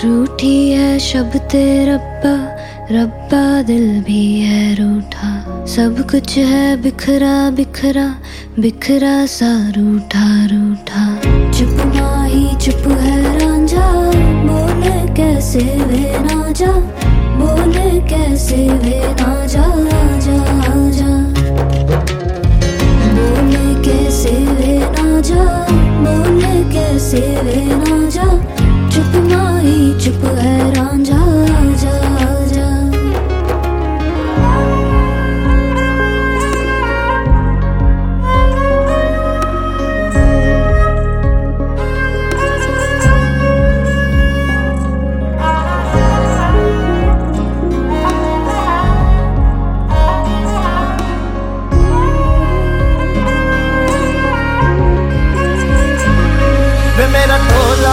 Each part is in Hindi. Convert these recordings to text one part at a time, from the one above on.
रूठी है शब्द रब्बा रब्बा दिल भी है रूठा। सब कुछ है बिखरा बिखरा बिखरा सा रूठा रूठा। चुप माही, चुप है राजा बोले कैसे वे राजा बोले कैसे वे ना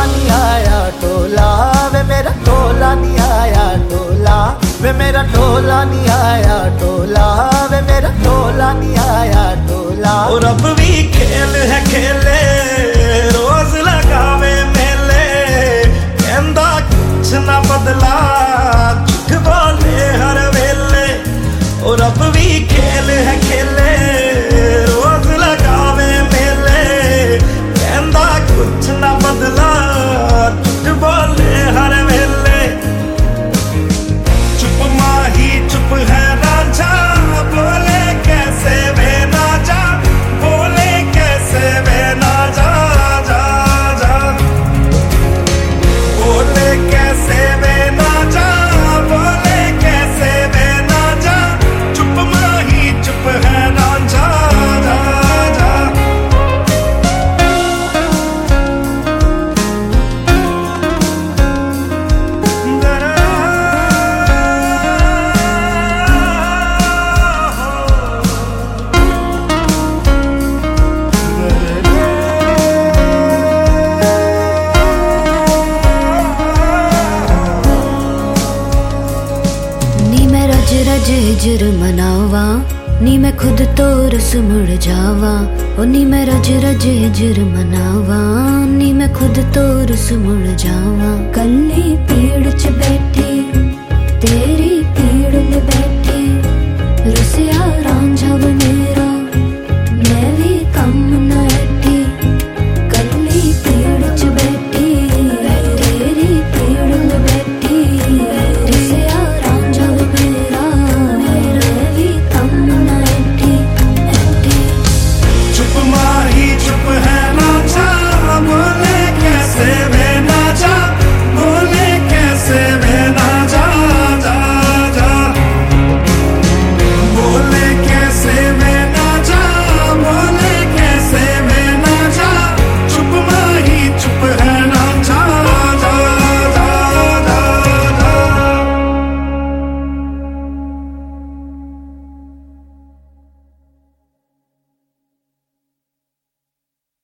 नहीं आया टोला, वे मेरा टोला नहीं आया टोला, वे मेरा टोला नहीं आया टोला, वे मेरा टोला नहीं आया टोला। रब भी खेल है, खेले हिजर मनावा नी मैं खुद तो रस मुड़ जावा ओ नी मैं रज रज हिजर मनावा नी मैं खुद तो रस मुड़ जावा कल्ली पीड़ च बैठी